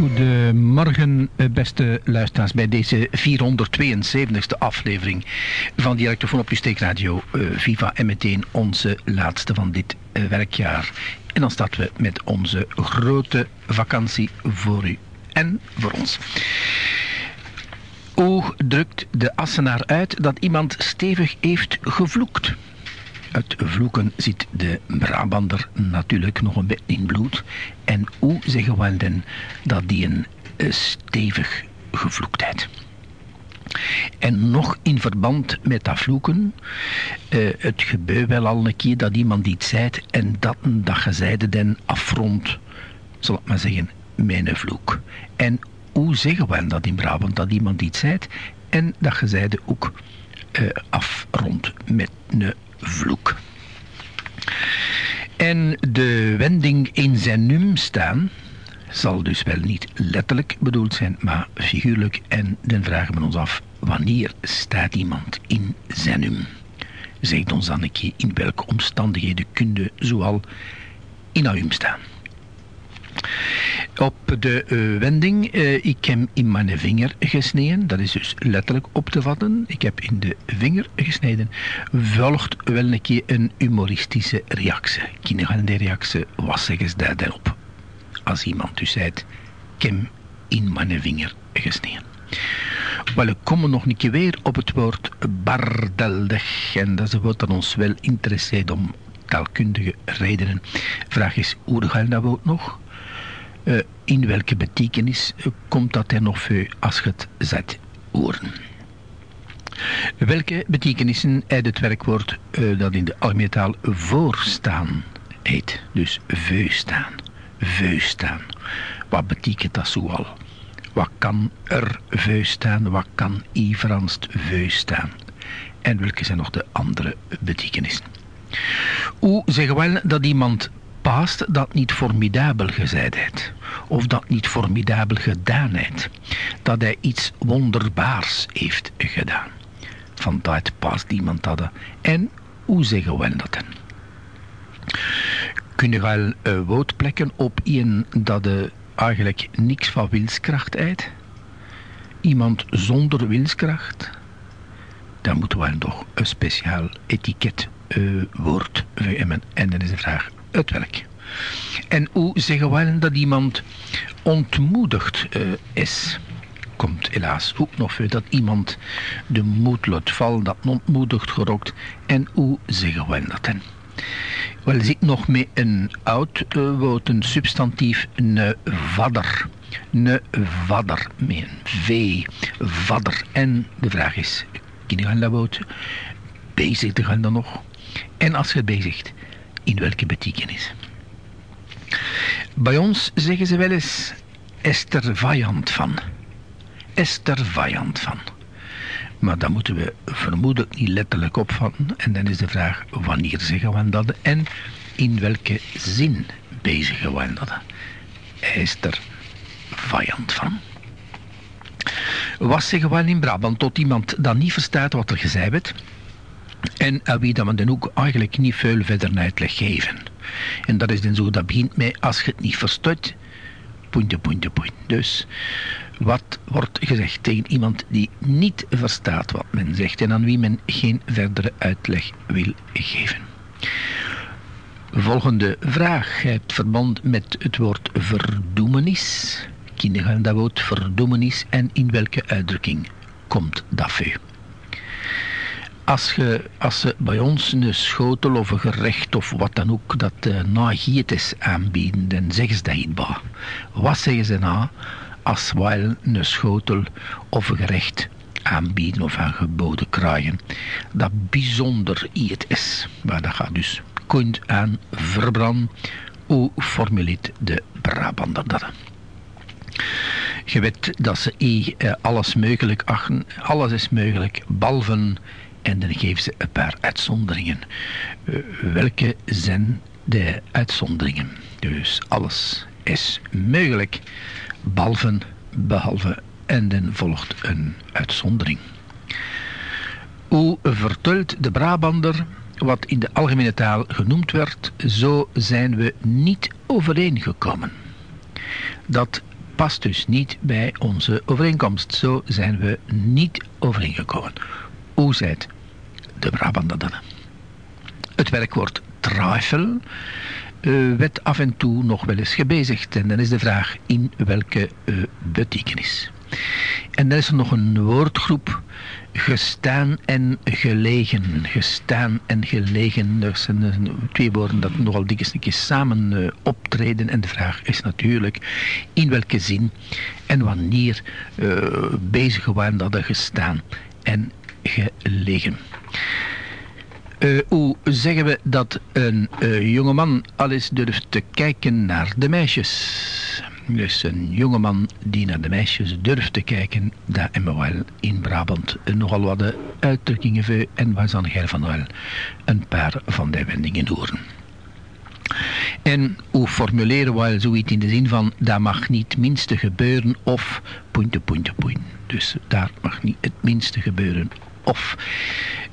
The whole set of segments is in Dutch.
Goedemorgen, eh, beste luisteraars, bij deze 472e aflevering van Dialectofoon op uw steekradio uh, Viva en meteen onze laatste van dit uh, werkjaar. En dan starten we met onze grote vakantie voor u en voor ons. Hoe drukt de Assenaar uit dat iemand stevig heeft gevloekt? Het vloeken zit de Brabander natuurlijk nog een beetje in bloed. En hoe zeggen we dan dat die een eh, stevig gevloektheid. En nog in verband met dat vloeken, uh, het gebeurt wel al een keer dat iemand iets zei en dat een dag gezeide afrond, zal ik maar zeggen, mijn vloek. En hoe zeggen we dat in Brabant, dat iemand iets zei en dat gezeide ook uh, afrond met een vloek. En de wending in zijn num staan zal dus wel niet letterlijk bedoeld zijn, maar figuurlijk. En dan vragen we ons af, wanneer staat iemand in zijn? Zegt ons dan een keer in welke omstandigheden kunde zoal in aum staan. Op de uh, wending, uh, ik heb in mijn vinger gesneden, dat is dus letterlijk op te vatten. Ik heb in de vinger gesneden. Volgt wel een keer een humoristische reactie. Kinderen de reactie, wat zeggen ze daar daarop? Als iemand dus zei, ik heb in mijn vinger gesneden. Wel, we komen nog een keer weer op het woord bardeldig. En dat is een woord dat ons wel interesseert om taalkundige redenen. Vraag is, hoe ga je dat woord nog? Uh, in welke betekenis uh, komt dat er nog voor als het zet horen? Welke betekenissen heeft het werkwoord uh, dat in de algemene voorstaan heet? Dus veu staan, veu staan. Wat betekent dat zoal? Wat kan er veu staan? Wat kan i Franst veu staan? En welke zijn nog de andere betekenissen? Hoe zeggen we dat iemand paast dat niet formidabel heeft, of dat niet formidabel gedaan heeft, dat hij iets wonderbaars heeft gedaan. Van dat paast iemand dat. En hoe zeggen we dat dan? Kun je wel uh, woord plekken op een dat de eigenlijk niks van wilskracht heeft? Iemand zonder wilskracht? Dan moeten we toch een speciaal etiket uh, woord. En dan is de vraag, het werk. En hoe zeggen we dat iemand ontmoedigd uh, is? Komt helaas ook nog voor dat iemand de moed laat vallen, dat ontmoedigd gerokt. En hoe zeggen we dat dan? Wel, zit nog met een oud uh, woord, een substantief, een vadder. Een vadder, met een V, vadder. En de vraag is, je dat woord bezig te gaan dan nog? En als je bezigt, in welke betekenis? Bij ons zeggen ze wel eens, is er vijand van. Is er vijand van. Maar dan moeten we vermoedelijk niet letterlijk opvatten. En dan is de vraag, wanneer zeggen we dat? En in welke zin bezigen we dat? Is er vijand van. Wat zeggen we in Brabant tot iemand dat niet verstaat wat er gezegd wordt? En aan wie dat we dan ook eigenlijk niet veel verder uitleg geven. En dat is dan zo, dat begint met als je het niet verstaat, puntje, puntje, puntje. Dus wat wordt gezegd tegen iemand die niet verstaat wat men zegt en aan wie men geen verdere uitleg wil geven. Volgende vraag heeft verband met het woord verdoemenis. Kinderen dat woord verdoemenis en in welke uitdrukking komt dat voor? Als, je, als ze bij ons een schotel of een gerecht of wat dan ook dat uh, na is aanbieden, dan zeggen ze dat niet. Wat zeggen ze nou als wij een schotel of een gerecht aanbieden of aangeboden krijgen dat bijzonder iets is. Maar dat gaat dus kunt aan verbranden. Hoe formuleert de Brabander dat? Je weet dat ze eh, alles mogelijk achten. Alles is mogelijk, behalve en dan geven ze een paar uitzonderingen. Uh, welke zijn de uitzonderingen? Dus alles is mogelijk, behalve, behalve en dan volgt een uitzondering. Hoe vertelt de Brabander wat in de algemene taal genoemd werd, zo zijn we niet overeengekomen. Dat past dus niet bij onze overeenkomst. Zo zijn we niet overeengekomen. Zijt de Brabander dan? Het werkwoord twijfel uh, werd af en toe nog wel eens gebezigd. En dan is de vraag in welke uh, betekenis. En dan is er nog een woordgroep gestaan en gelegen. Gestaan en gelegen. Er zijn uh, twee woorden dat nogal dikwijls een samen uh, optreden. En de vraag is natuurlijk in welke zin en wanneer bezig waren dat er gestaan en gelegen. Uh, hoe zeggen we dat een uh, jongeman al eens durft te kijken naar de meisjes? Dus een jongeman die naar de meisjes durft te kijken, daar hebben we wel in Brabant nogal wat de uitdrukkingen voor en waar zal jij van wel een paar van die wendingen horen. En hoe formuleren we zoiets in de zin van, dat mag niet het minste gebeuren of pointe, pointe, pointe. Dus daar mag niet het minste gebeuren of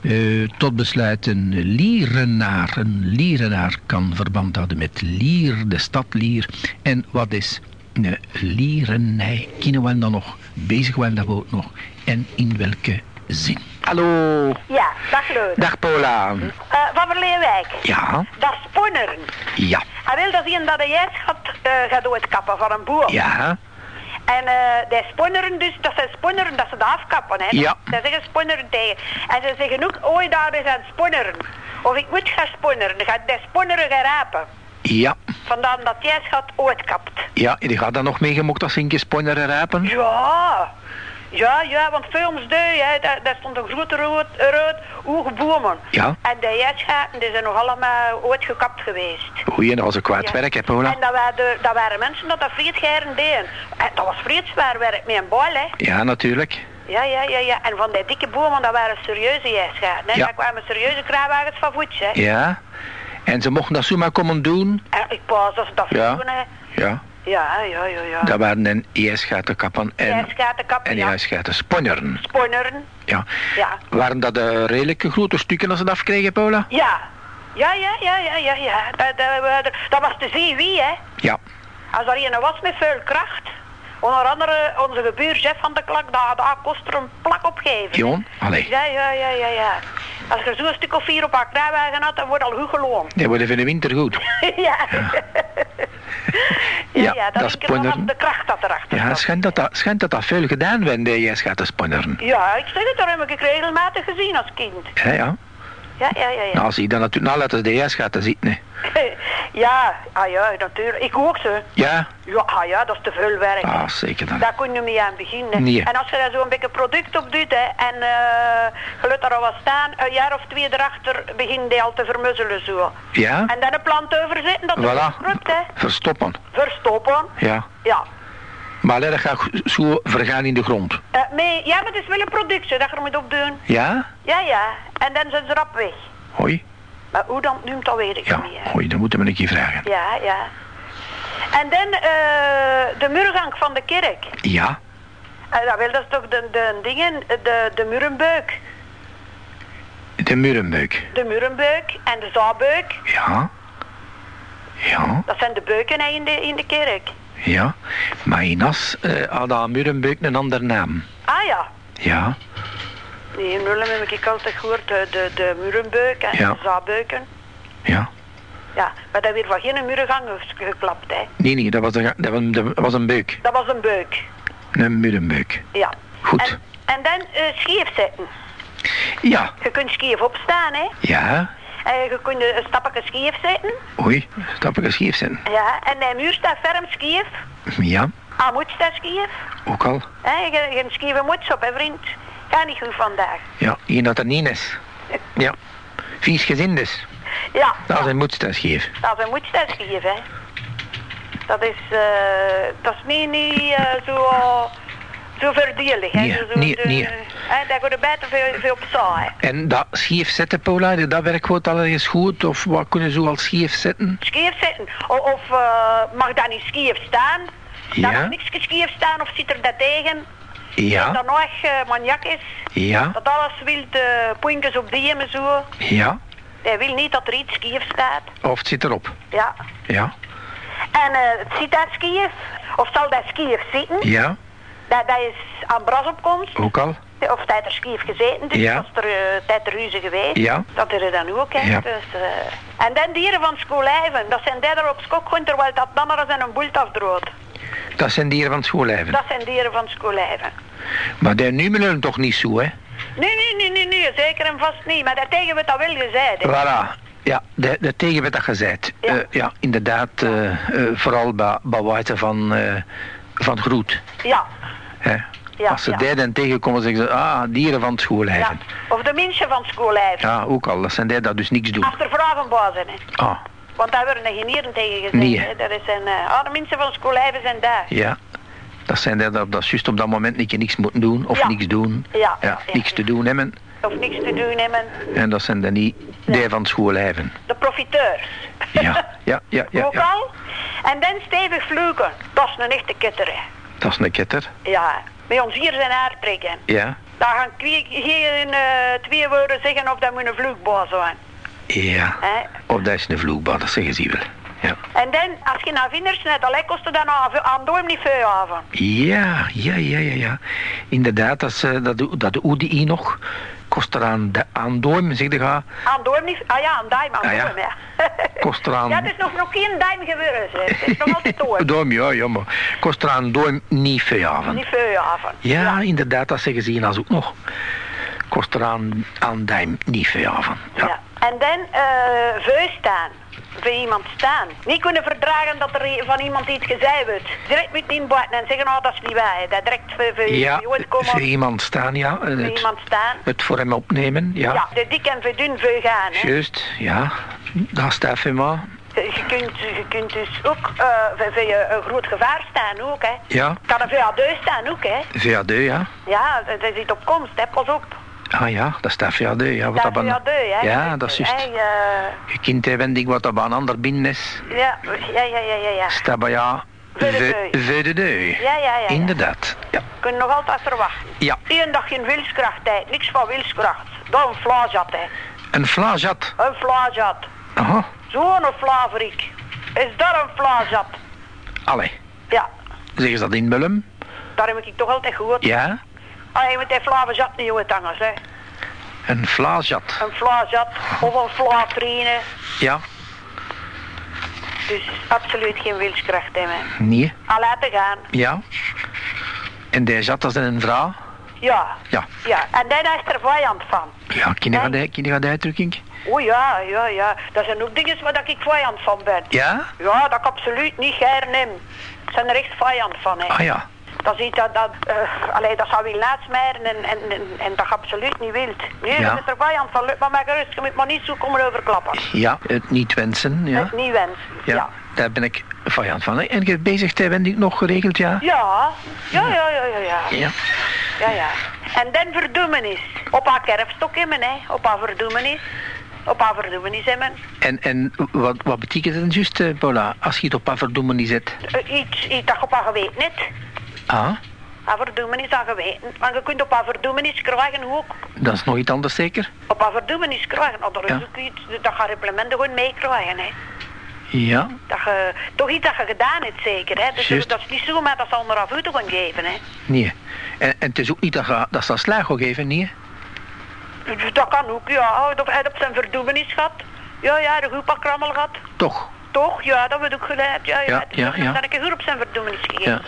uh, tot besluit een lierenaar. Een lierenaar kan verband houden met Lier, de stad Lier. En wat is een lierenij? Kunnen we dan nog bezig wel dat woord nog? En in welke zin? Hallo. Ja, dag Leuk. Dag Paula. Uh, van Verleeuwijk. Ja. Dat is. Ja. Hij wil dat zien dat hij juist gaat, uh, gaat uitkappen van een boer. Ja. En uh, die sponneren dus, dat zijn sponneren dat ze dat afkappen. Hè. Ja. Dat zeggen sponneren tegen. En ze zeggen ook, ooit daar is aan sponneren. Of ik moet gaan sponneren, dan gaat die sponneren gaan rapen. Ja. Vandaar dat jij gaat uitkapt. Ja, die gaat dan nog meegemokt als een sponneren rapen? Ja. Ja, ja, want voor ons deur, hè, daar, daar stond een grote rood, rood hoge bomen. Ja. En de jetschaten, die zijn nog allemaal uitgekapt geweest. Oei, en dat was een kwaad Ja. werk, hè, Paula? En dat waren, dat waren mensen dat dat vreedgeiren deden. En dat was vreedzwaar werk met een bal, hè. Ja, natuurlijk. Ja, ja, ja, ja. En van die dikke bomen, dat waren serieuze jetschaten. Hè. Ja. Daar kwamen serieuze kraanwagens van voets, hè. Ja. En ze mochten dat zomaar komen doen? En ik pas dat ze dat Ja. hè. Ja. Ja, ja, ja. Dat waren een ijsgatenkappen en, Jetschatenkappen, en ja. sponneren. Sponneren, Ja. ja. Waren dat de redelijke grote stukken als ze dat afkregen, Paula? Ja. Ja, ja, ja, ja, ja, ja. Dat, dat, dat was te zien wie, hè. Ja. Als er een was met veel kracht, onder andere onze gebuur Jeff van de Klak, daar, daar kost er een plak op geven. Jon? Allee. Ja, ja, ja, ja, ja. Als je zo'n stuk of vier op haar kruiwagen had, dan wordt al goed geloond. Die worden van de winter goed. ja. ja, Ja, ja, dat dat is de kracht dat erachter Ja, schijnt dat dat, schijnt dat, dat veel gedaan werd, de ijsgaten sponneren. Ja, ik zeg het, daar heb ik regelmatig gezien als kind. Ja, ja. Ja, ja, ja, ja. Nou, als je dan natuurlijk nalat de ijsgaten ziet, nee. ja, ah ja, natuurlijk. Ik ook zo. Ja? Ja, ah ja, dat is te veel werk. Ah, zeker dan. Daar kun je mee aan beginnen. Nee. En als je daar zo'n beetje product op doet, hè, en uh, je laat daar al wat staan, een jaar of twee erachter begint die al te vermuzzelen zo. Ja? En dan een plant overzetten, dat is Voilà. corrupt, hè. Verstoppen. Verstoppen. Ja. Ja. Maar dat gaat zo vergaan in de grond. Eh, mee, ja, maar het is wel een productie dat je er moet op doen. Ja? Ja, ja. En dan zijn ze erop weg. Hoi. Maar hoe dan noemt, dat weet ik Ja, niet. hoi, dan moeten we een keer vragen. Ja, ja. En dan eh, de muurgang van de kerk. Ja? Eh, dat, wil, dat is toch de, de dingen, de, de murenbeuk. De murenbeuk. De murenbeuk en de zaalbeuk. Ja? Ja? Dat zijn de beuken in de, in de kerk. Ja? Maar in As eh, had dat murenbeuk een andere naam. Ah ja. Ja? Nee, in Nullen heb ik altijd gehoord, de, de, de murenbeuk en Ja. de zaalbeuken. Ja? Ja, maar dat werd van geen murengang geklapt, hè. Nee, nee, dat was een, dat was, dat was een beuk. Dat was een beuk, Een murenbeuk. ja. Goed. En, en dan eh scheef zetten. Ja? Je kunt scheef opstaan, hè. Ja? En je kunt een stapje scheef zetten. Oei, een scheef zijn. Ja, en de muur staat ferm scheef. Ja? Ah, moet staat scheef. Ook al? Hè, je, je hebt een scheve muts op, hè, vriend. Ga niet goed vandaag. Ja, hier dat er niet is. Ja. Vies gezin dus. Ja, Dat is een moedste scheef. dat is een moedstaat scheef, hè. Dat is, eh, dat is niet, niet eh, zo, zo verdelig, hè. Nee, zo, nee, nee. Hè, daar gaat er beter veel, veel op hè. En dat scheef zetten, Paula, dat werkt goed al eens goed? Of wat kunnen ze al scheef zetten? Scheef zitten. O- Of eh, mag dat niet scheef staan? Ja. mag niks scheef staan of zit er dat tegen? Ja? Dat nog uh, maniak is. Ja? Dat alles wil de puntjes op die en zo. Ja? Hij wil niet dat er iets scheef staat. Of het zit erop? Ja. Ja? En eh, het ziet daar skiën, of zal dat skiën zitten, Ja, dat, dat is aan brasopkomst. ook al. Of tijd er ski heeft gezeten, dus Ja. was er uh, tijd ruzie geweest. Ja. Dat er dan ook, hè. Ja. Dus, eh, en dan dieren van schoolijven, dat zijn die er op skok terwijl dat dan zijn een boelt afdroot. Dat zijn dieren van schoolijven. Dat zijn dieren van schoolijven. Maar die numeren toch niet zo, hè? Nee, nee, nee, nee, nee, zeker en vast niet. Maar daartegen wordt dat wel gezegd. hè. Voilà. Ja, de, de tegen wat dat gezegd. Ja. Ja, ja inderdaad. eh, eh, vooral bij, bij water van, eh, van groet. Ja, Als ze ja. tegenkomen, zeggen ze, ah, dieren van het ja. schoolijven. Of de mensen van schoolijven. Ja. ook al. Dat zijn die dat dus niks doen. Als er vragen bij zijn, hè. Ah, Want daar worden geen nieren tegen gezegd. Nee. hè. Dat is een, eh, ah, de mensen van schoolijven zijn daar. ja. Dat zijn die dat, dat juist op dat moment niet niks moeten doen. Of niks doen. Ja. niks te doen hebben. Of niks te doen hebben. En dat zijn dan niet die van het schoolijven. De profiteurs. Ja, ja, ja, ja. Ook ja. al. En dan stevig vloeken. Dat is een echte ketter, hè. Dat is een ketter. Ja. Bij ons hier zijn haar trekken. Ja. Daar gaan kwie- geen eh, twee woorden zeggen of dat moet een vloekbaas zijn. Ja. Of dat is een vloekbad, dat zeggen ze wel. Ja. En dan, als je naar vinders net al kost het dan aan, doem niet veel aan. Ja, ja, ja, ja, ja. Inderdaad, dat, is, eh, dat, dat de ODI nog kost eraan de, aan doim, zeg je ga, Aan doem niet, ah ja, aan duim, aan Ah, ja. ja. kost eraan... Ja, het is nog, nog geen duim gebeurd, hè. Het is nog altijd. Doim, ja, ja, maar kost eraan doim niet veel aan. Niet veel aan. Ja, inderdaad, dat zeggen ze hier als ook nog. Kost eraan aan duim niet veel aan. Ja. Ja. En dan uh, veel Voor iemand staan. Niet kunnen verdragen dat er van iemand iets gezegd wordt. Direct met inbuiten en zeggen, oh dat is niet waar. Dat direct voor, voor Ja, voor iemand staan, ja. Voor Het, iemand staan. het voor hem opnemen, ja. Ja, de dik en voor dun voor gaan. Hè. Juist, ja. Dat staat voor mij. Je kunt, je kunt dus ook uh, voor, voor je een groot gevaar staan ook. Hè. Ja, Kan een VA2 staan ook. Hè. VAD, ja. Ja, dat dat zit op komst. Hè. Pas op. Ah ja, dat staat VAD, ja. Wat Dat dat is aan- VA2. Hè. Ja, dat is juist. Hey, uh, Je kunt even denken wat dat een ander binnen is. ja, ja, ja, ja, ja. ja. Staat bij ja. Ja, ja, ja, ja. Inderdaad, ja. Kun nog altijd verwachten. Ja, Eén dag geen wilskracht, hè. Niks van wilskracht. Dat een vlaajat, hè. een vlaajat. Een vlaajat. Aha, Zo'n flaverik. Is dat een vlaajat? allee. Ja, Zeggen ze dat in Mullum? daar heb ik toch altijd gehoord. Ja, Ah, je moet die vlaajat niet hoe het anders, hè. een vlaajat. Een vlaajat of een vlaatrine. Ja, Dus absoluut geen wilskracht hebben. nee, Al laten gaan. ja. En die jat, dat is een vrouw? Ja. Ja. Ja, en daar is er vijand van. Ja, ken je dat uitdrukking? O ja, ja, ja. Dat zijn ook dingen waar dat ik vijand van ben. Ja? Ja, dat ik absoluut niet gaar neem. Ik ben er echt vijand van, hè. Ah ja, Dat is iets dat, dat, allee, dat zou wil smeren en, en, en, en dat je absoluut niet wilt. Nee, Ja. dat is er vijand van. Lukt maar maar gerust, je moet maar niet zo komen overklappen. ja, het niet wensen, ja. Het niet wensen. Ja, Ja. daar ben ik vijand van. En je bezig te ben ik nog geregeld, ja? Ja, ja, ja, ja, ja, ja. Ja. ja, ja. En dan verdoemenis. Op haar kerfstok hebben, hè. Op haar verdoemenis. Op haar verdoemenis hebben. En, en wat, wat betekent dat juist, eh, Paula, als je het op niet zet? Eh, iets, iets dat je op haar geweten hebt. Ah, Haar verdoemenis aan geweten. Want je kunt op haar verdoemenis krijgen ook. dat is nog iets anders zeker? Op haar verdoemenis krijgen. Oh, dat is Ja. ook iets dat je reprimenden gewoon meekrijgen, hè. Ja, Dat je, toch iets dat je gedaan hebt zeker, hè. Dus dat is niet zo, maar dat zal er af te gaan geven, hè. nee. En, en het is ook niet dat, je, dat ze dat slag gaat geven, nee? Dat kan ook, ja. Dat hij op zijn verdoemenis gehad. Ja, ja, de groep krammel gehad. Toch? Toch? Ja, dat wordt ook geleid. Ja, ja. Ja, ja, ja. Dan heb ik een op zijn verdoemenis gegeven.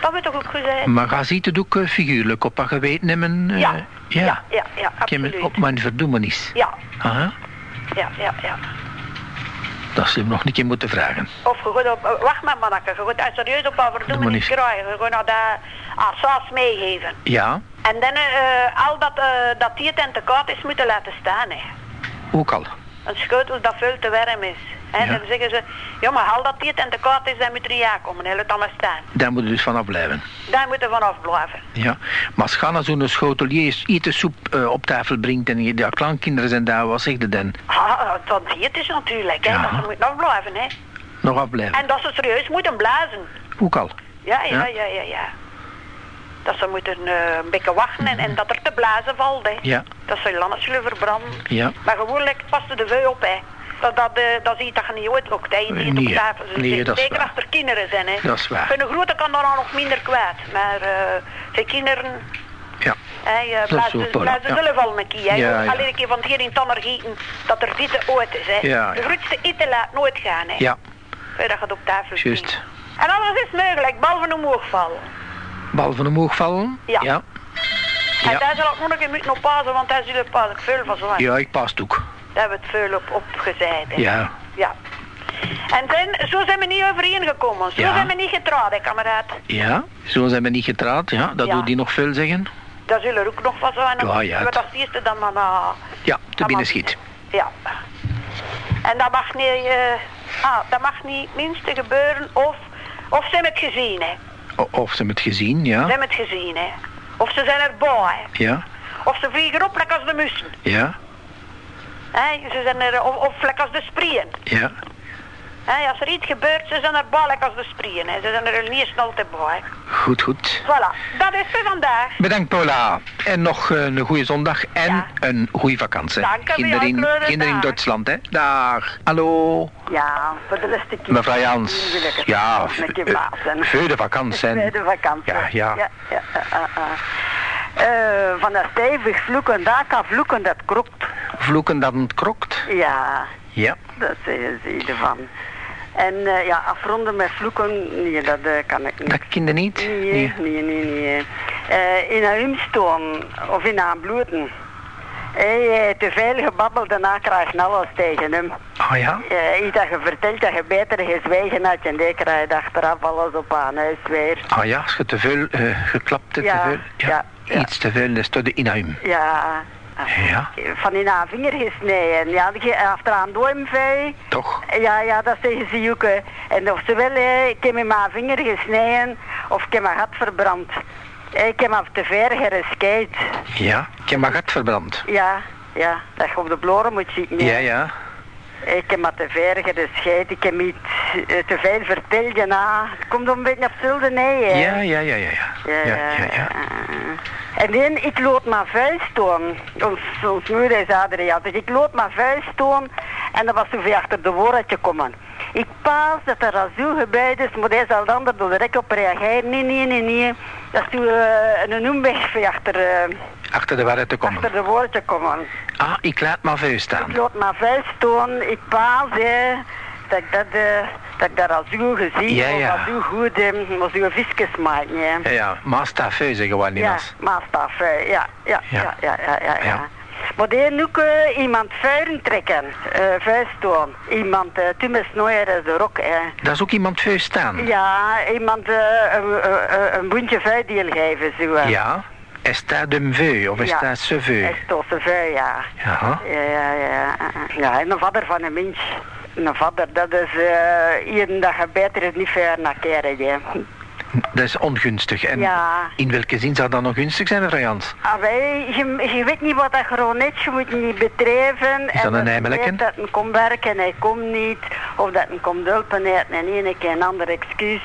Dat wordt toch ook gezegd? Maar ga ziet het ook figuurlijk op haar geweten nemen? eh, Ja. ja. Ja, ja, ja, absoluut. op mijn verdoemenis. Ja, Aha, ja, ja, ja. dat ze hem nog een keer moeten vragen. Of gaat op, wacht maar manneke, je gaat serieus op haar verdoemenis krijgen. Gaat nou dat assaas meegeven. Ja, En dan eh, al dat, eh dat die en te koud is moeten laten staan, hè. ook al. Een schotel dat veel te warm is. Ja. Dan zeggen ze, ja maar al dat die en te koud is, dan moet er ja komen. Hè. Dat maar staan. Daar moet je dus vanaf blijven. Daar moet er vanaf blijven. Ja, maar als Ganna zo'n schotelier eten soep eh, op tafel brengt en je, ja, kleinkinderen zijn daar, wat zegt je dan? Ah, dat die het is natuurlijk, hè. Ja. Dat ze moeten nog blijven, hè. Nog afblijven. En dat ze serieus moeten blazen. Ook al. Ja, ja, Ja. ja, ja. Dat ze moeten eh, een beetje wachten en, en dat er te blazen valt, hè. Ja. Dat ze landen zullen verbranden. Ja. Maar gewoon lekker paste de veu op, hè. Dat, dat, eh, dat ziet dat je niet uitlokt, hè. Nee, nee, op tafel. hè. Nee, dat is Zeker als er kinderen zijn, hè. Dat is waar. Voor een grote kan daar nog minder kwijt. Maar eh zijn kinderen... Ja. Hey, uh, Dat is blijf zo, ze zelf al een keer. Ja, ja. Alleen een keer van het hier in Tanner gieten dat er dit ooit is. Hè. Ja, de grootste eten laat nooit gaan. Hè. Ja, Voordat je het op tafel juist. En alles is mogelijk, behalve omhoogval. Bal van omhoog vallen? Ja. Ja, En Ja. daar zal ik nog een keer moeten op passen, want daar zullen pas ik veel van zo. ja ik pas ook. Daar hebben we het veel op opgezet. Ja, ja. En dan, zo zijn we niet overeengekomen. Zo Ja. zijn we niet getrouwd, hè, kameraad. ja. Zo zijn we niet getrouwd. Ja, dat Ja. doet die nog veel zeggen. Daar zullen er ook nog van zijn. Ja, ja, als eerste dan maar Ja, te binnen schiet. Ja. En dat mag niet, eh, ah, dat mag niet minste gebeuren of, of ze hebben het gezien, hè. O- Of ze hebben het gezien, Ze ja. hebben het gezien, hè. Of ze zijn erbij, hè. Ja, Of ze vliegen op lekker als de mussen. ja, Hè. Ze zijn er, of, of lekker als de sprieën. ja. Hè. Als er iets gebeurt, ze zijn erbij lekker als de sprieën, hè. Ze zijn er niet snel te bij. Goed, goed. Voilà, dat is voor vandaag. Bedankt Paula. En nog eh, een goede zondag en Ja. een goede vakantie. Dank u, Kinderen in, kinderen in. Duitsland, hè. Dag. Hallo. Ja, voor de laatste keer. Mevrouw Jans. Het Ja, eh, voor de vakantie. Bij de vakantie. Ja, ja. ja, ja eh, eh. Eh, van dat stevig vloeken, daar kan vloeken, dat krokt. Vloeken dat het krokt. Ja, Ja. dat zeggen ze ervan. En eh, ja, afronden met vloeken, nee, dat eh, kan ik niet. Dat kinderen niet? Nee, nee, nee, nee. Eh, in een humstoon of in een bloeden. Heeft te veel gebabbeld, daarna krijg je alles tegen hem. Ah ja? Eh, iets dat je vertelt dat je beter gezwegen had en die krijg je achteraf alles op aan huis weer. Ah ja, als je te veel eh, geklapt hebt, Ja, te veel. ja, ja. Iets te veel, is te de inhuim. Ja. Ja. Van in haar vinger gesneden. Ja, achteraan duimvee. Toch? Ja, ja, dat zeggen ze ook. hè. En oftewel, hè, ik heb met mijn vinger gesneden of ik heb mijn gat verbrand. Ik heb hem te ver gereskeid. Ja. Ik heb mijn gat verbrand. Ja, ja, dat je op de bloren moet zitten. Ja, ja. Ik heb maar te ver gereskeid. Ik heb iets eh, te veel verteld. Ja, nou, het komt een beetje op neer. hè. Ja, ja, ja, ja, ja. Ja, ja, ja. En dan, ik lood maar vuist doen. Ons, ons moeder is Adriaan. Dus ik lood maar vuist doen. En dat was weer achter de woordje komen. Ik paas dat er al zo gebeurd is, maar hij zal dan er direct op reageren. Nee, nee, nee, nee. Dat is toen eh, een omweg achter, eh, Achter de waarheid te komen. achter de woordje komen. Ah, ik laat maar vuist staan. Ik lood maar vuist doen. Ik paas, hè. Dat ik dat, eh, dat ik dat al zo gezien Ja, ja. al zo goed, eh, maar zo visjes maken, hè. Ja, ja. Maar sta vuist gewoon niet Ja, als. maastaf, eh, ja, ja, Ja. ja, ja, ja, ja. Maar die ook eh, iemand vuilen trekken, eh vuist doen. Iemand, uh, snoeien is de rok, hè. Dat is ook iemand vuist staan. Ja, iemand eh, een, een, een boentje vuildeel geven, zo. Ja. Is dat de veu of is Ja. dat ze veu? Toch een vuil, ja. Ja. Ja, ja, ja. En een vader van een mens. Een vader, dat is uh, iedere dag beter is niet ver naar keren. Dat is ongunstig. En Ja. in welke zin zou dat nog gunstig zijn, mevrouw Jans? Ah, wij, je, je weet niet wat dat gewoon is, je moet niet bedrijven. Is dat en een weet dat hij komt werken en hij komt niet. Of dat hij komt helpen en en ene keer een ander excuus.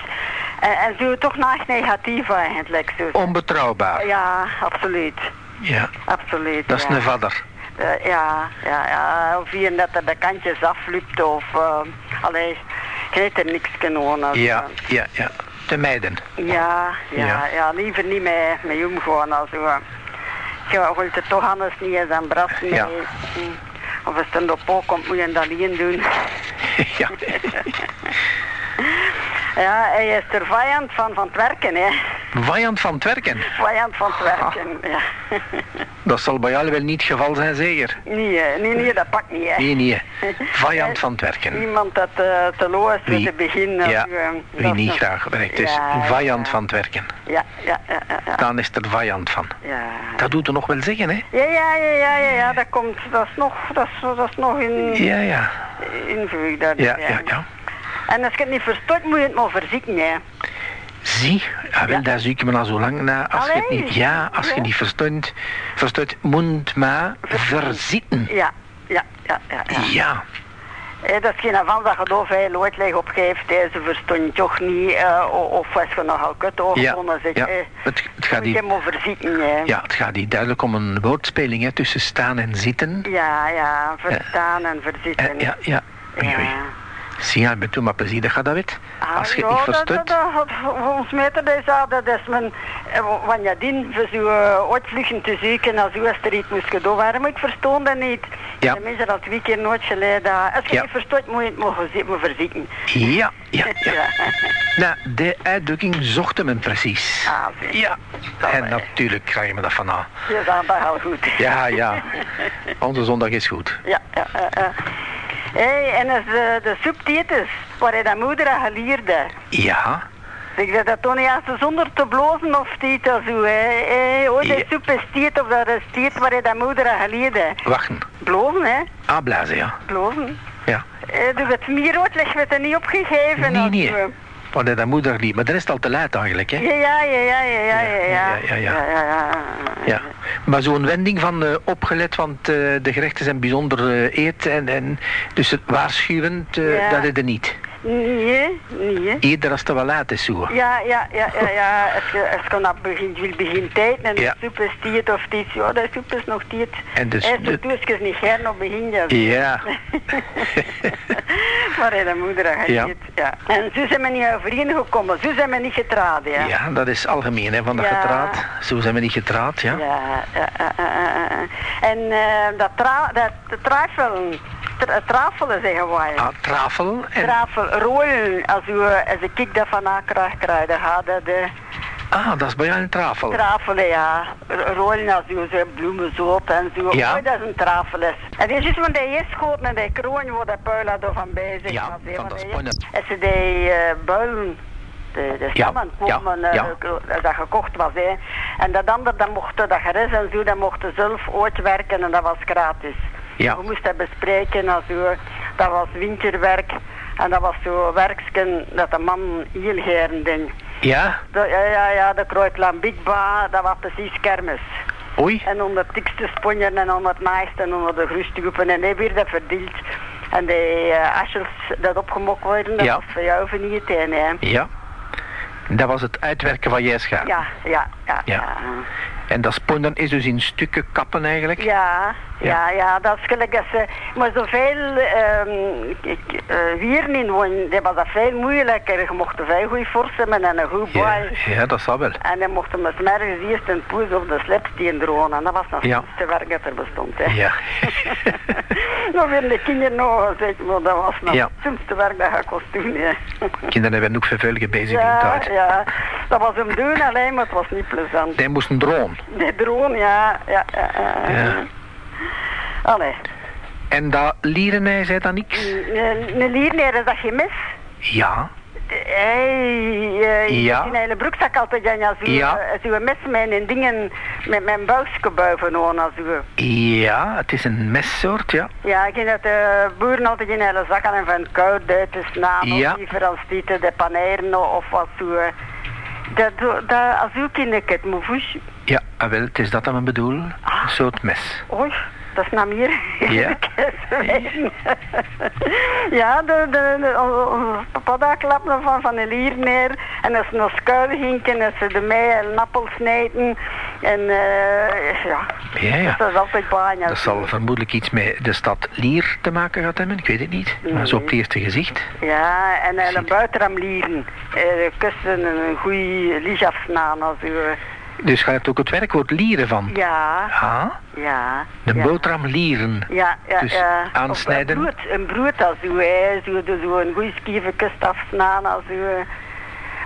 En, en zo toch nog negatief eigenlijk. Zo. Onbetrouwbaar. Ja, absoluut. Ja. Absoluut. Dat is ja. een vader. Ja, ja, ja. Of hier dat er de kantjes aflupt of... Uh, allee, je weet er niks kunnen. als, Ja, ja, ja. Te mijden. ja, ja, Ja. ja, liever niet met hem gewoon als zo. Je wilt het toch anders niet eens aan bras mee. Ja. Mm. Of als het een op komt, moet je dat alleen doen. ja. Ja, hij is er vijand van van het werken, hè. Vijand van het werken. Vijand van het werken, ja. Dat zal bij jou wel niet het geval zijn, zeker? nee, nee, nee, dat pakt niet, hè. Nee, nee. Vijand van het werken. Iemand dat uh, te loos Wie- met het begin. Ja, u, eh, wie niet is- graag werkt. Dus Ja, vijand ja. van het werken. Ja, ja, ja, ja. Dan is er vijand van. ja. Dat doet er nog wel zeggen, hè? Ja, ja, ja, ja, ja, ja, dat komt, dat is nog, dat is, dat is nog in, Ja, ja. invoeg dat. Ja, ja, ja. En als je het niet verstopt, moet je het maar verzieken, hè. Zie, ja, wel, Ja. daar zoek je me al zo lang naar. Als je het niet, ja, als je niet verstond, verstoot, moet maar verzitten. Ja, ja, ja, ja. ja. Ja, Eh, dat is geen afval dat je daar veel uitleg op geeft, hè. ze verstond toch niet, eh, of was je nogal kut hoor, ja, zeg, ja. eh, Het, het, gaat verzieken, hè. ja, het gaat hier duidelijk om een woordspeling hè, tussen staan en zitten. Ja, ja, verstaan en verzitten. Eh, ja, ja. Oei, oei. Zie je, met maar plezier, dat gaat dat wet. Als je ja, het niet verstuit. dat, volgens mij dat is dat, dat is mijn, eh, wanneer dien, voor zo uh, uitvluchten te zoeken, als u er iets moest gedaan waarom ik verstoon dat niet. Ja. De mensen dat twee keer nooit geleden, als je Ja. niet verstoot, moet je het mogen moet verzieken. Ja, ja, ja. Ja. Nou, de uitdrukking zocht hem precies. Ah, zie. Ja, Dat en natuurlijk krijg je me dat van aan. Je dat al goed. Ja, ja. Onze zondag is goed. Ja, ja, ja. ja. Hey, en als de, de soeptietjes, waar hij dat moeder geleerd. Ja, Ik zeg dat toch niet als zonder te blozen of tiet of zo. Hè. Hey, oh, Ja. soep is tiet of dat is tiet waar hij dat moeder had geleerd. wachten. Blozen, hè? Aanblazen, ja. Blozen. Ja. Eh, dus het mierootleg werd er niet opgegeven. Nee, of zo. Want dat moeder liep. Maar dan is het al te laat eigenlijk, hè? Ja, ja, ja, ja, ja, ja, ja. Ja, ja, ja. ja. Maar zo'n wending van eh, opgelet, want eh, de gerechten zijn bijzonder eh, eet en, en dus het waarschuwend, dat is er niet. Nee, nee. Eerder als het wel laat is zo. Ja, ja, ja, ja, ja. Als je, als je naar begin, wil begin tijd en de soep is tiet of tiet, ja, de soep is nog tiet. En dus- Eerst de- toesjes niet her nog begin. Ja. maar hij de moeder had Ja. ja. En zo zijn we niet over gekomen, zo zijn we niet getraden, ja. ja, dat is algemeen hè, van dat Ja. getraad. Zo zijn we niet getraad, ja. Ja, ja, ja, ja. En eh, dat, tra dat trafelen, tra trafelen zeggen wij. Ah, trafel en... Trafel, rollen, als u, eh, als ik dat van krijg, krijg, dan gaat dat de Ah, dat is bij jou een trafel. trafelen, ja. Rollen als u zo bloemenzoot en zo. Ja. Oh, dat is een trafel is. En dit is van die eerschoten en die kroon waar de Paula er van bezig Ja, van dat die-. Als ze die eh builen, de, de stammen ja, komen, eh, ja. dat gekocht was. Hè. En dat andere, dat mocht dat geres en zo, dat mochten zelf uitwerken en dat was gratis. Ja. We moesten bespreken als u, dat was winterwerk. En dat was zo werksken dat de man heel heren ding. Ja? Dat- Ja, ja, ja, de Kruidlaan Big Ba, dat was precies kermis. Oei. En onder het dikste sponjen en onder het naaiste en onder de groestoepen en hij werd dat verdeeld. En de uh, asjes dat opgemokt worden, dat Ja. was voor jou van niet hè. Ja. Dat was het uitwerken van Jesga. Ja, ja, ja, Ja. ja. En dat spon is dus in stukken kappen eigenlijk. Ja, ja, ja, dat is gelijk als ze... Maar zoveel ik- eh, wieren in wonen, dat was dat veel moeilijker. Je mocht veel goed forsen en een goed Ja, boy. ja, dat zal wel. En dan mochten we s'mergens eerst een poes op de slepsteen drogen. En dat was nog Ja. het ja. werk dat er bestond. Hè. Ja. nog weer de kinderen nog gezegd, maar dat was nog Ja. het slimste werk dat je kon doen. Hè. Kinderen werden ook vervelend bezig in ja, tijd. ja, dat was hem doen alleen, maar het was niet plezant. Die moesten. De droom, ja, ja, ja. ja. Allee. En dat lierenij zei dan niks? Een lierneer, is dat geen mes? Ja. Hey, uh, Ja. in hele broekzak altijd, ja, ja, zo, Ja. eh, zo'n mes met een dingen, met mijn buikje bovenaan, als zo. Ja, het is een messoort, ja. Ja, ik denk dat de boeren altijd in hele zakken en van koud uit te slaan, Ja. of liever als die te depaneren of wat zo. eh. Dat, dat, als u kind ik het, mijn voetje. Ja, ah, wel, het is dat dat we bedoelen. Een soort mes. Oei, dat is naar meer. Ja. ja, de, de, de papa van, van de lier neer. En als ze naar skuil gingen, en ze de mei en appel snijden. En eh ja, Ja, ja. dat is altijd baan. Dat zal vermoedelijk iets met de stad Lier te maken gehad hebben, ik weet het niet. Maar zo op het eerste gezicht. Ja, en eh, Ziet. een buitenram lieren. Eh, kussen en een goede lies afsnaan als u... Dus ga je het ook het werkwoord lieren van? Ja, Ah, ja. de ja. boterham lieren. Ja, ja, Dus ja. aansnijden. Een brood, een brood als u, hè. Zo, zo, zo een goede skieve kust afsnaan als u...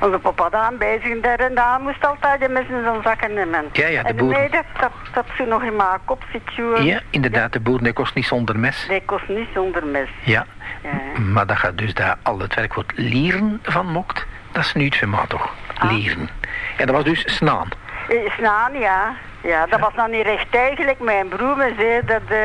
Onze papa daar bezig daar en daar moest altijd de mensen zijn zakken nemen. Ja, ja, de en boeren. nee, dat, dat, dat ze nog in mijn kop zit. Ja, inderdaad, de boer die kost niet zonder mes. Die kost niet zonder mes. Ja, Ja. maar dat gaat dus daar al het werkwoord lieren van mokt. Dat is niet voor mij toch? Ah. Lieren. En dat was dus snaan. Eh, Snaan, ja. Ja, dat was nog niet recht eigenlijk. Mijn broer me zei dat... eh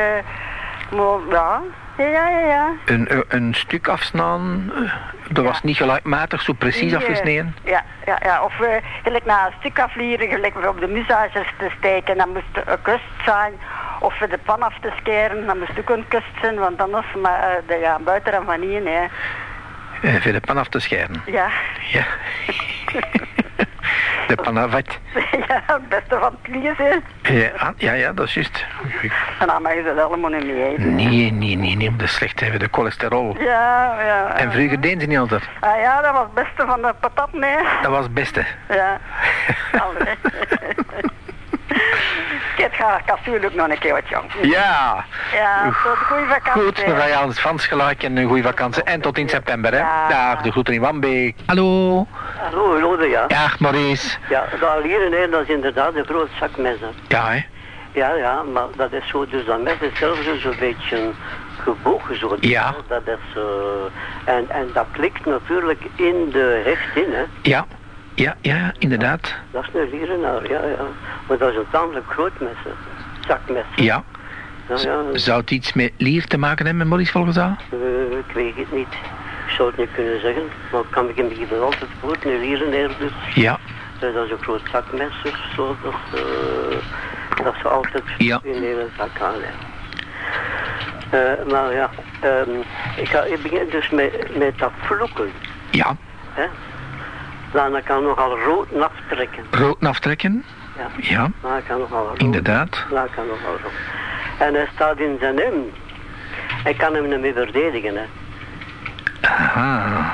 maar, ja, ja, ja, ja. Een, een, een stuk afsnaan, eh, dat was niet gelijkmatig, zo precies afgesneden. Ja, ja, ja. of uh, gelijk na een stuk aflieren, gelijk op de musages te steken, dan moest het een kust zijn. Of de pan af te skeren, dan moest ook een kust zijn, want anders maar, eh, de, ja, buitenram van hier, hè. Eh, voor de pan af te scheren. Ja. Ja. De panavat. ja, het beste van het vlies, hè. Ja, ah, ja, ja, dat is juist. En dan mag je dat allemaal niet meer eten. Nee, nee, nee, nee, dat is slecht hebben, de cholesterol. Ja, ja. En vroeger deden ze niet altijd. Ah ja, dat was het beste van de patat, nee. Dat was het beste. Ja. Allee. Kijk, ga ik natuurlijk nog een keer wat jong. Ja. Ja, tot goede vakantie. Goed, mevrouw Jans Frans gelijk en een goede vakantie. En tot in september, hè. Ja. Dag, de groeten in Wambeek. Hallo. Hallo, hallo, ja. Dag, Maurice. Ja, dat hier nee, dat is inderdaad een groot zak messen. Ja, hè. Ja, ja, maar dat is zo, dus dat mes is zelfs dus een beetje gebogen zo. Ja. Dat is, eh, en, en dat klikt natuurlijk in de hecht in, hè. Ja. Ja, ja, inderdaad. Dat is een lierenaar, ja, ja. Maar dat is een tamelijk groot mes. Zakmes. Ja. Ja, ja, Zou het iets met lier te maken hebben, Maurice, volgens jou? ik weet het niet. Ik zou het niet kunnen zeggen, maar kan ik hem hier altijd voor, een lierenaar dus. Ja. Eh, dat is een groot zakmes of zo, dat, eh, dat ze altijd Ja. in de zak aan hebben. Eh, maar ja, ehm, ik, ga, ik begin dus met, met dat vloeken. Ja. Hè? Dan kan nogal rood aftrekken. Rood aftrekken. Ja. Ja, kan nogal rood. inderdaad. Kan nogal rood. En hij staat in zijn hem. Hij kan hem niet meer verdedigen. Hè. Aha.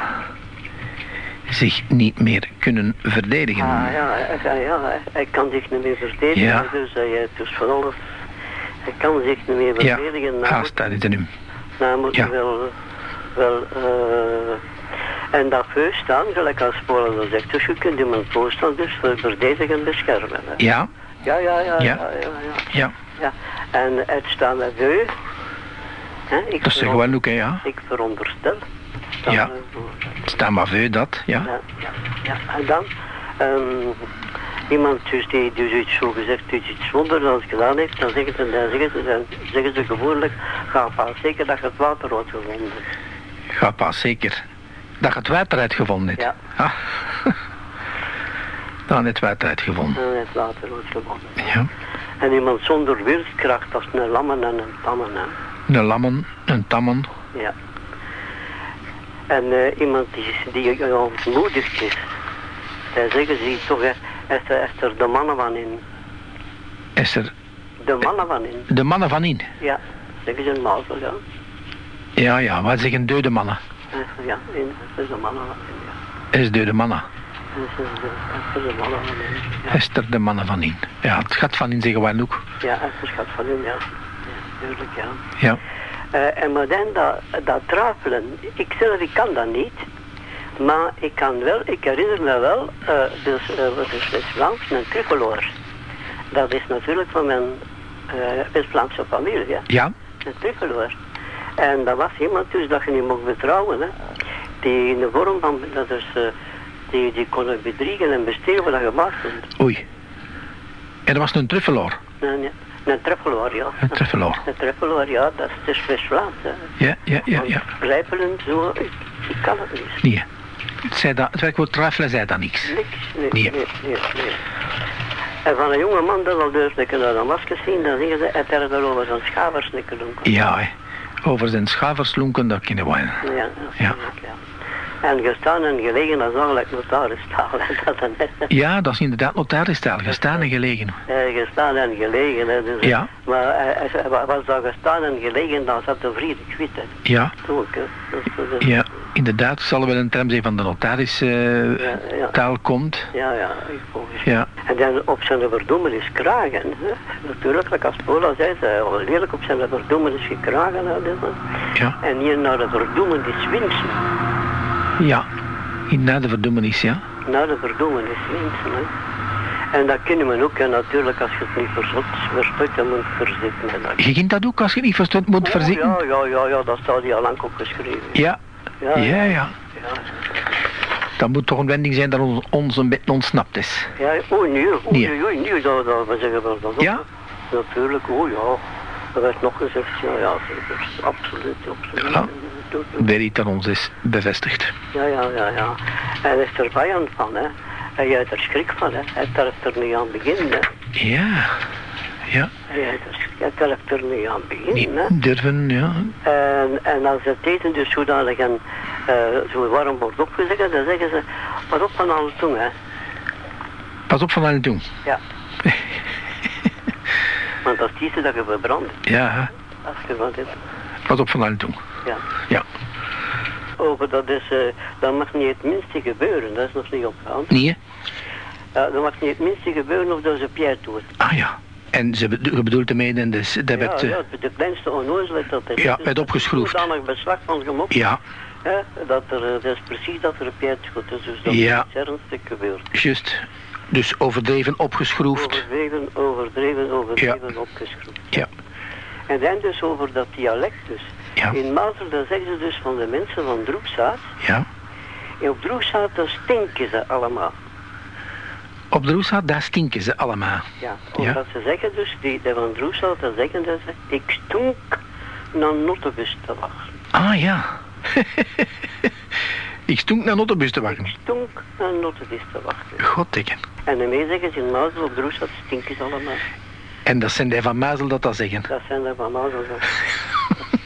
Zich niet meer kunnen verdedigen. Ah ja, hij, ja hij, kan zich niet meer verdedigen. Ja. Dus hij heeft dus van alles. Hij kan zich niet meer Ja, verdedigen. Nou, haast daar is het hem. Nou moet Ja. wel, wel eh, en dat vuur staan, gelijk als Paul dat zegt. Dus je kunt iemand voorstaan, dus ver- verdedigen en beschermen. Hè. Ja, Ja, ja, ja, ja, Ja. ja, ja. En het staat met. Hè, ik, Dat ook, hè, ja. ik veronderstel. Dan, Ja. eh, Sta maar voor dat, ja. ja, ja, ja. En dan, ehm, iemand dus die dus iets zo gezegd, dus iets wonderlijks gedaan heeft, dan zeggen ze, dan zeggen ze, dan zeggen ze gewoonlijk, ga pas zeker dat je het water wordt gevonden. Ga pas zeker. Dat je het water uitgevonden hebt. Ja. Ah. Dan het water uitgevonden. En het water wordt gevonden. Ja. En iemand zonder wilskracht, dat is een lammen en een tammen. Hè. Een lammen, een tammen. Ja. En eh, iemand die, die ontmoedigd is, daar zeggen ze toch, hè, is er, is er de mannen van in. Is er De mannen van in. de mannen van in? Ja, zeggen ze een mazel, ja. Ja, ja, wat zeggen deude mannen? Ja, in, is de mannen van in, ja. Is. Is er de, is mannen van in. Ja, Is er de mannen van in? Ja, het gaat van in zeggen wij ook. ja is er schat van in, ja. Ja, tuurlijk, ja. Ja. Eh, en maar dan dat, dat trafelen, ik zelf ik kan dat niet. Maar ik kan wel, ik herinner me wel, eh dus, uh, dus West-Vlaams, een tricolor. Dat is natuurlijk van mijn West-Vlaamse familie, ja. Ja? Een tricolor. En dat was iemand dus dat je niet mocht betrouwen, hè. Die in de vorm van, dat is, eh, die, die kon het bedriegen en bestelen wat dat gemaakt wordt. Oei. En dat was een truffelaar. Een, een tricolor, ja. Een truffelaar. Een tricolor, ja, dat is dus West-Vlaams. Ja, ja, ja, ja. Zo, ik, ik kan het niet. Nee. Het, zei dat, het werkwoord truffelen zei dat niks. Niks, nee, Nee. nee, nee, nee. En van een jonge man dat al dus naar een masker zien, dan zeggen ze, het er daarover zijn schaversnikken doen. Ja, hè. Over zijn schaverslonken, dat kennen we. Ja, Ja. En gestaan en gelegen, dat is eigenlijk notaristaal. Ja, dat is inderdaad notaristaal. Gestaan en gelegen. Eh, gestaan en gelegen. Hè, dus, Ja. Maar eh, als- was dat gestaan en gelegen, dan zat de. Hè. Ja, ook, dat is- ja. Inderdaad, zal wel een term zijn van de notaris eh, Ja, ja. taal komt. Ja, ja, ik Ja, En dan op zijn verdoemenis kragen. Hè. Natuurlijk, als Paula zei, ze al lelijk op zijn verdoemenis gekragen hè. ja, En hier naar de verdoemenis winsten. Ja. In na de verdoemenis, ja. Naar de verdoemenis. Hè. En dat kunnen we ook, en natuurlijk, als je het niet verzot, verstopt, dan moet je verzitten. Dat- Je kent dat ook als je het niet verstaat moet Oh, verzitten. Ja, ja, ja, ja, dat staat hier al lang opgeschreven. Ja, Ja, ja, ja. ja. Dat moet toch een wending zijn dat ons, ons een beetje ontsnapt is. Ja, oh nee, oei, Nee. nee, dat, dat, we zeggen wel dat ook. Ja? Natuurlijk, oh ja. Er werd nog gezegd, ja, ja, zeker. Absoluut, absoluut. Ja. Aan ons is bevestigd. Ja, ja, ja, ja. Hij is er vijand van, hè. Hij heeft er schrik van, hè. Hij durft er niet aan beginnen, hè. Ja, ja. Hij durft er niet aan beginnen, hè. durven, ja. En, en als het eten dus zodanig en eh, zo warm wordt opgezegd, dan zeggen ze, wat op van alle tong, hè. Pas op van aan het doen. Ja. Want dat is het dat je verbrandt. Ja, Als je wat hebt. pas op van aan het doen. Ja. Ja. Over dat is, eh, dat mag niet het minste gebeuren. Dat is nog niet opgehaald. Nee? Ja, dat mag niet het minste gebeuren of dat ze Pierre doet. Ah ja. En ze bedoelt ermee, en dus, dat Ja, werd... eh, ja, de kleinste onnozelheid dat er Ja, werd opgeschroefd. Zodanig beslag van gemokt. ja, Hè, dat, er, eh, dat is precies dat er een goed is. Dus dat Ja. is ernstig gebeurd. juist. Dus overdreven, opgeschroefd. Overdreven, overdreven, overdreven, opgeschroefd. Ja. En dan dus over dat dialect dus. Ja. In Mazel, dat zeggen ze dus van de mensen van Droegzaad. Ja. En op Droegzaad, daar stinken ze allemaal. Op de Roeshaat, daar stinken ze allemaal. Ja, omdat ze zeggen dus, die, die van Droegzaad, dan zeggen dat ze, ik stonk naar Nottebus te wachten. Ah ja. Ik stonk naar Nottebus te wachten. Ik stonk naar Nottebus te wachten. Goddikke. En daarmee zeggen ze in Mazel, op Droegzaad stinken ze allemaal. En dat zijn die van Mazel dat dat zeggen. Dat zijn er van Mazel. dan.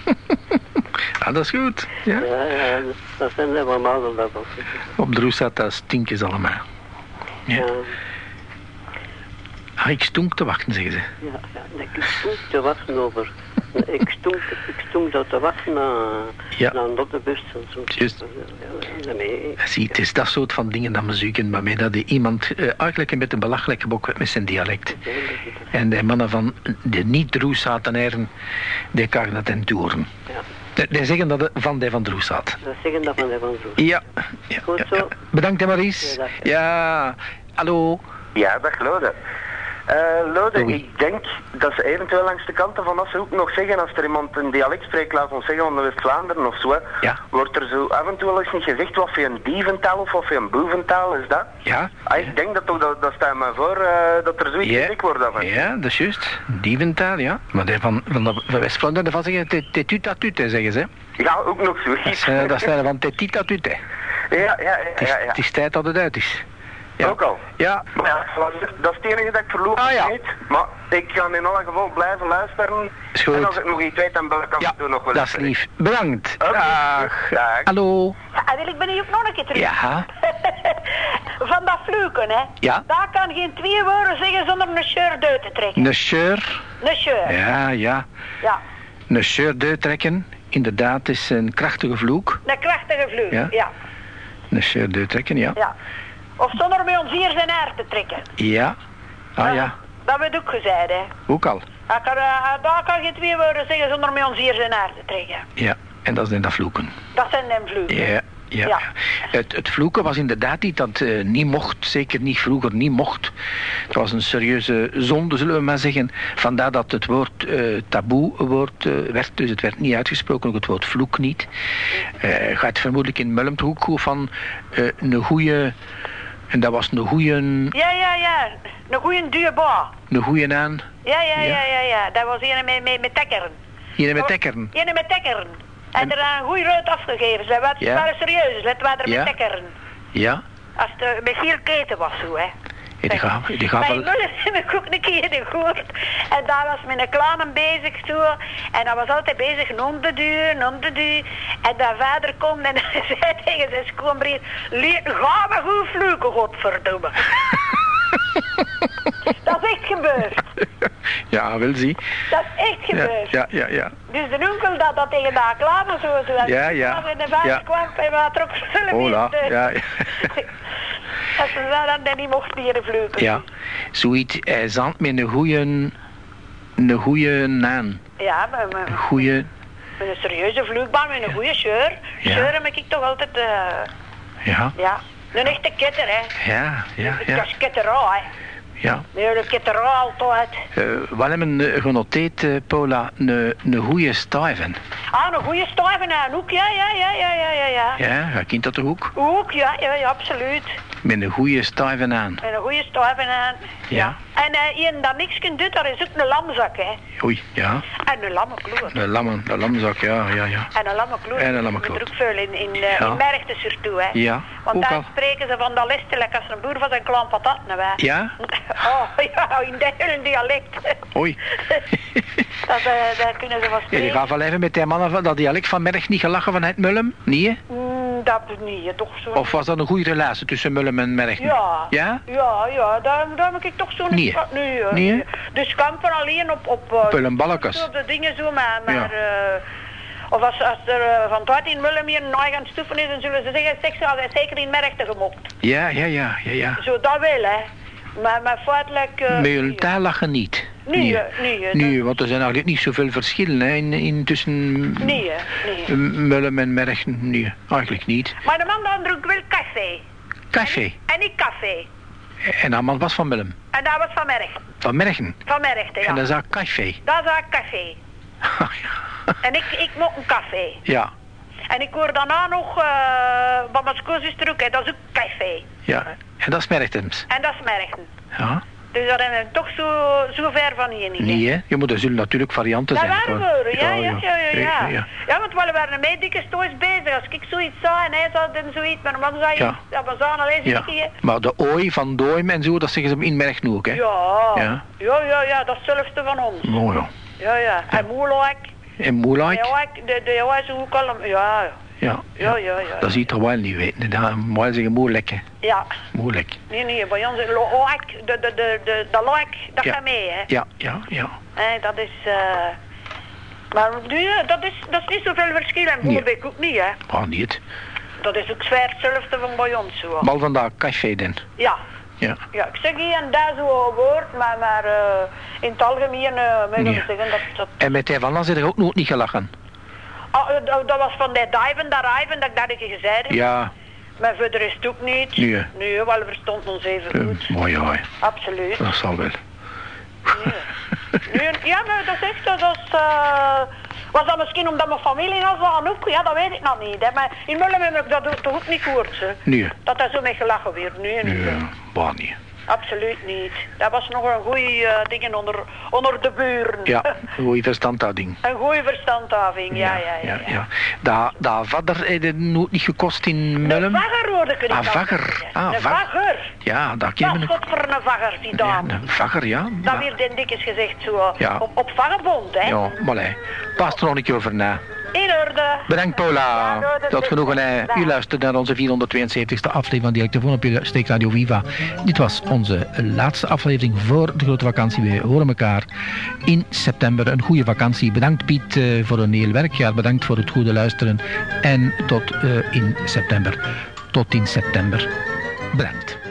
Ah, dat is goed. Ja. Ja, ja, dat zijn Mazel dat dat zeggen. Op de Roeshaat, daar stinken ze allemaal. Ja. Ja. Ah, ik stonk te wachten, zeggen ze. Ja, ja, ik stond te wachten over. Ik stond, ik stond zo te wachten naar, Ja. naar Nottebus en zo. Juist. Ja, daarmee. Zie, het is dat soort van dingen dat me zoeken, maar met dat die iemand eh, eigenlijk een beetje belachelijk gebok werd met zijn dialect. En de mannen van de niet-Droesatenaren, die kan dat en toeren. Ja, Die, zeggen dat het van de van Droesat. dat zeggen dat van de van zo. Ja. ja, Goed zo. ja. Bedankt, Maries. Ja. Hallo. Ja, dag Lode. Eh Lode, ik denk dat ze eventueel langs de kanten van ook nog zeggen, als er iemand een dialect spreekt, laat ons zeggen van de West-Vlaanderen of zo, hè, Ja. wordt er zo af en toe wel eens niet gezegd wat voor een dieventaal of wat voor een boeventaal is dat? Ja. Ah, ik denk dat toch, dat, dat staat me voor, eh, dat er zoiets Ja. gezegd wordt af. Ja, dat is juist. Dieventaal, ja. Maar van, van, de- van West-Vlaanderen van zeggen, te- te tu ta tu te, zeggen ze. Ja, ook nog Dat is, zoiets. eh, dat zijn van te ti ta tu te. ja, ja, ja, is, ja, ja. het is tijd dat het uit is. Ja. Ook al. Ja. Maar ja, dat is het enige dat ik verloop Ah, ja. niet. Maar ik ga in alle geval blijven luisteren. Is goed. En als ik nog iets weet, dan bel ik af Ja, en nog wel dat is lief. Bedankt. Oké. Dag. Dag. Hallo. Ah, wil ik ben hier ook nog een keer terug. Ja. Van dat fluken, hè. Ja. Daar kan geen twee woorden zeggen zonder een uit te trekken. Een scheur. Een shirt. Ja, ja. Ja. Een scheur uittrekken. Inderdaad, is een krachtige vloek. Een krachtige vloek. Ja. Ja. Een scheur uittrekken, ja. ja. Of zonder met ons hier zijn haar te trekken. Ja. Ah ja, Dat werd ook gezegd, hè. ook al. Daar kan, eh, daar kan geen twee woorden zeggen zonder met ons hier zijn haar te trekken. Ja. En dat zijn dat vloeken. Dat zijn hem vloeken. Ja. Ja. Ja. Het, het vloeken was inderdaad iets dat eh, niet mocht, zeker niet vroeger niet mocht. Het was een serieuze zonde, zullen we maar zeggen. Vandaar dat het woord eh, taboe woord, eh, werd, dus het werd niet uitgesproken, ook het woord vloek niet. Eh gaat vermoedelijk in Mulm toch ook van eh, een goede, en dat was een goede, Ja, ja, ja. Een goede duurbaar. een goede aan, Ja, ja, Ja. ja, ja. Dat was een met, met, met tekkeren. hier met tekkeren. Een met tekkeren. En, er een goede ruit afgegeven. Ze waren, serieus. Het waren er Ja. met tekkeren. Ja, Als het met vier keten was zo, hè. Die gaan, die gaan wel... Heb ik ook een keer gehoord. En daar was met een kleine bezig zo. En hij was altijd bezig om te duwen, om te duwen. En dat vader komt en hij zei tegen zijn schoonbroer... "Lie- Ga maar goed vloeken, godverdomme. dat is echt gebeurd. Ja, wel zie. Dat is echt gebeurd. ja, ja, ja. Dus de onkel dat, dat tegen de klaar zo. zo Ja, ja. En de vader kwam en we trok eh, ja, ja. Dat ze zeiden dat niet mocht leren vloeken. Ja, zoiets, hij zand met een goede, een goede naam. Ja, maar, maar, Een goede, met een serieuze vloekbaan, met een goede scheur. Ja. Scheur heb ik toch altijd, eh, ja, ja. Een echte ketter, hè. ja, ja, ja, is ketterau, hè. Ja. Nee, de ketterau altijd. Eh, we hebben eh, genoteerd, eh, Paula, een, een goede stuiven. Ah, een goede stuiven aan ook, ja, ja, ja, ja, ja, ja, ja. Ja, je kent dat ook? Ook, ja, ja, ja, absoluut. Met een goede stuiven aan. Met een goede stuiven aan. Ja. En uh, iemand dat niks kan doen, daar is ook een lamzak, hè. Oei, ja. En een lammenkloer. Een lammen, een lammenzak, ja, ja, ja. En een lammenkloer. En een ook veel in, in, eh, Ja. in surtout, hè. Ja, Want ook daar al. spreken ze van dat listelijk als een boer van zijn klant patat naar wij. Ja? Oh, ja, in de hele dialect. Oei. dat, eh, daar kunnen ze van Ja, spreken. die gaan wel even met die mannen van dat dialect van Merg niet gelachen vanuit Mullen. Nee, hè? Mm, dat niet, toch zo. Of was dat een goede relatie tussen Mullum en Merchten? Ja. Ja? Ja, ja, daar, daar heb ik toch zo Nee. niet... Nee, eh, Nee, hè? Dus kampen alleen op... op eh, Op de dingen zo, maar... maar Ja. eh, of als, als er eh, van tijd in hier een gaan stoeven is, dan zullen ze zeggen, seksueel is zeker in Merchten gemokt. Ja, ja, ja, ja, ja. Zo, dat wel, hè. Maar, maar feitelijk... eh, Met nee. hun taal lachen niet. Nee, hè, nee, hè, Nee, want er zijn eigenlijk niet zoveel verschillen hè, in, in tussen Nee, nee. M- Mullum en Merchten. Nee, eigenlijk niet. Maar de man dan dronk wel café. Café. En niet café. En dat man was van Mullum. En dat was van Merchten. Van Merchten. Van Merchten, ja. En dat is ook café. Dat is café. En ik, ik mocht een café. ja, En ik hoor daarna nog, eh van mijn ook, hè, dat is ook café. ja. En dat is Merchtens. En dat is. Ja. Dus dat is toch zo, zo ver van hier niet. Nee, hè. Je moet, er zullen natuurlijk varianten Dat zijn. waren hoor. we, ja, ja, ja, ja, ja. ja. Ja, want we waren mee dikke stoos bezig. Als ik zoiets zag en hij zag dan zoiets, maar man zei, Ja. ja, we zagen alleen Ja. ja. Maar de ooi van Doim en zo, dat zeggen ze in Merchten ook, hè? Ja. Ja. ja, ja, ja, dat is hetzelfde van ons. Oh, ja. Ja, ja. En Moerlijk, En Moelijk? ja, de, de jongens ook al, ja, Ja. ja, ja, ja. Dat ziet er wel niet weten. Dat moet zeggen moeilijk, hè. Ja. Moeilijk. Nee, nee, bij ons like, de, de, de, de, de like, dat Ja. gaat mee, hè. Ja, ja, ja. Hè, dat is, eh maar nu, dat is, dat is niet zoveel verschil. En Nee. Boerbeek ook niet, hè. Maar niet. Dat is ook zwaar hetzelfde van bij ons, zo. Mal vandaag café dan. Ja. Ja. Ja, ik zeg hier en daar zo een woord, maar, maar eh, in het algemeen moet ik Nee. zeggen dat... dat En met hij van is er ook nooit niet gelachen. Ah, eh, dat, dat was van die diven, dat rijven, dat ik dat ik je gezegd heb. Ja. Maar verder is het ook niet. Nee, hè. Nee, wel, we verstonden ons even Uh, goed. mooi, ja. Absoluut. Dat zal wel. Nee, ja, maar dat is echt, dat is... eh, was dat misschien omdat mijn familie was aan ook? Ja, dat weet ik nog niet. Hè. Maar in Mullum heb ik dat toch ook niet gehoord, ze. Nee. Dat daar zo mee gelachen werd. Nee, nee, Nee, maar niet. Absoluut niet. Dat was nog een goeie eh ding onder, onder de buren. Ja, goeie verstandhouding. Een goede verstandhaving, ja, ja, ja. ja, Dat, dat vader heeft het nooit niet gekost in Een Mullum. vagger hoorde ik Ah, vagger. Ah, een vag- vagger. Ja, dat Wat is dat voor een vagger, die Ja, dame? een vagger, ja. Dat Ja. weer den dikjes gezegd zo. Ja. Op, op vaggebond, hè? Ja, maar nee. Pas er nog een keer over na. In orde. Bedankt Paula. Ja, dat Tot genoegen. U luistert naar onze 472e aflevering van Directevoon op je steekradio Viva. Dit was onze laatste aflevering voor de grote vakantie. We horen elkaar in september. Een goede vakantie. Bedankt Piet eh, voor een heel werkjaar. Bedankt voor het goede luisteren. En tot eh, in september. Tot in september. Bedankt.